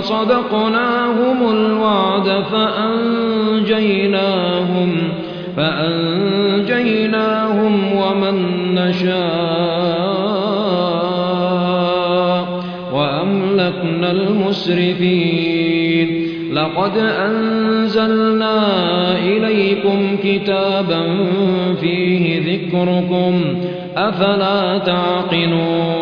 صدقناهم الوعد فأنجيناهم فأنجيناهم ومن نشاء وأملكنا المسرفين. لقد أنزلنا إليكم كتابا فيه ذكركم أفلا تعقلون؟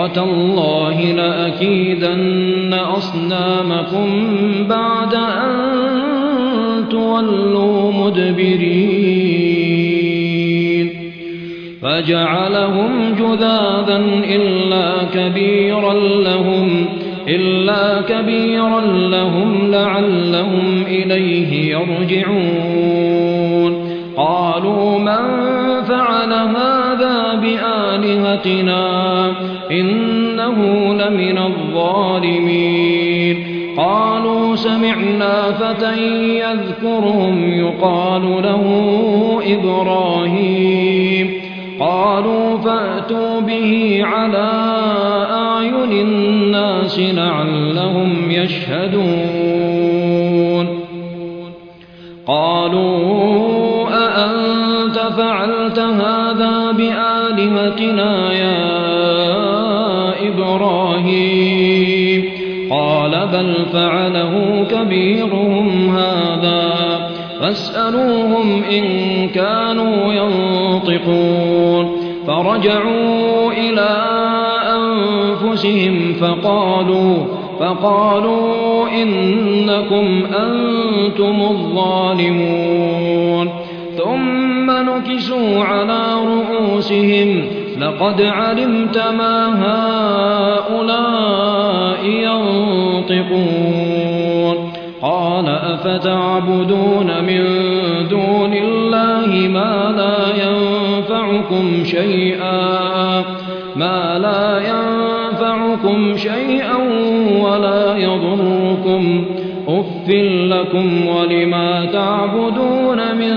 وتالله لاكيدن أصنامكم بعد أن تولوا مدبرين فجعلهم جذاذا إلا كبيرا لهم إلا كبيرا لهم لعلهم إليه يرجعون قالوا من فعل هذا بآلهتنا إنه لمن الظالمين. قالوا سمعنا فتى يذكرهم يقال له إبراهيم. قالوا فأتوا به على أعين الناس لعلهم يشهدون. قالوا أأنت فعلت هذا بآلهتنا يا إبراهيم. قال بل فعله كبيرهم هذا. فاسألوهم إن كانوا ينطقون. فرجعوا إلى أنفسهم فقالوا فقالوا إنكم أنتم الظالمون. ثم نكسوا على رؤوسهم لقد علمت ما هؤلاء ينطقون قال أفتعبدون من دون الله ما لا ينفعكم شيئا ما لا ينفعكم شيئا ولا يضركم أف لكم ولما تعبدون من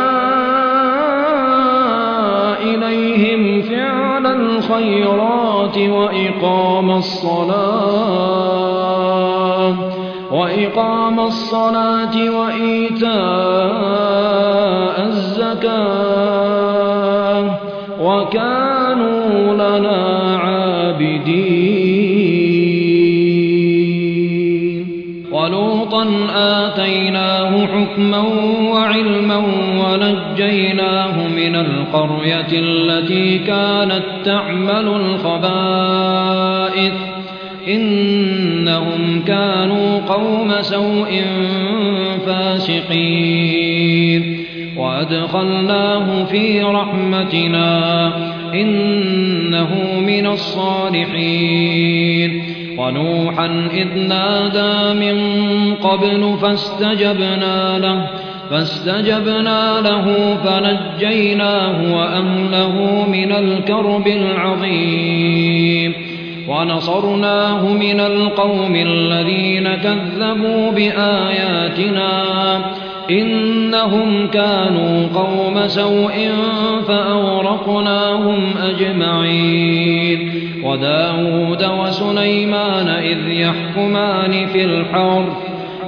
الخيرات وإقام الصلاة وإقام الصلاة وإيتاء الزكاة وكانوا لنا عابدين. ولوطا آتيناه حكما وعلما ونجيناه القرية التي كانت تعمل الخبائث. إنهم كانوا قوم سوء فاسقين. وأدخلناه في رحمتنا. إنه من الصالحين. ونوحا إذ نادى من قبل فاستجبنا له. فاستجبنا له فنجيناه وأهله من الكرب العظيم ونصرناه من القوم الذين كذبوا بآياتنا إنهم كانوا قوم سوء فأورقناهم أجمعين وداود وسليمان إذ يحكمان في الحرث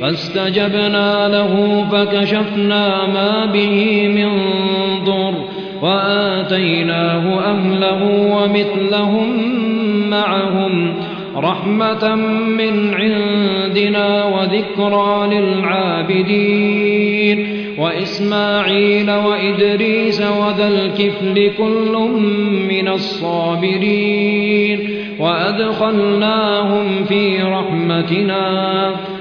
فاستجبنا له فكشفنا ما به من ضر وآتيناه أهله ومثلهم معهم رحمة من عندنا وذكرى للعابدين وإسماعيل وإدريس وذا الكفل كل من الصابرين وأدخلناهم في رحمتنا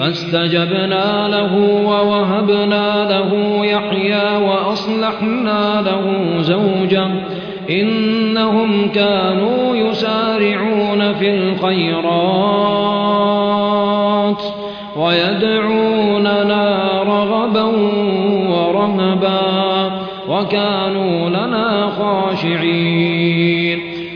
فاستجبنا له ووهبنا له يحيى وأصلحنا له زوجه. إنهم كانوا يسارعون في الخيرات ويدعوننا رغبا ورهبا وكانوا لنا خاشعين.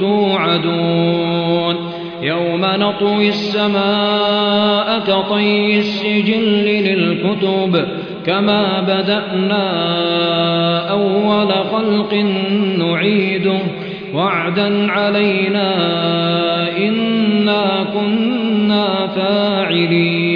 توعدون يوم نطوي السماء كطي السجل للكتب كما بدأنا أول خلق نعيده وعدا علينا إنا كنا فاعلين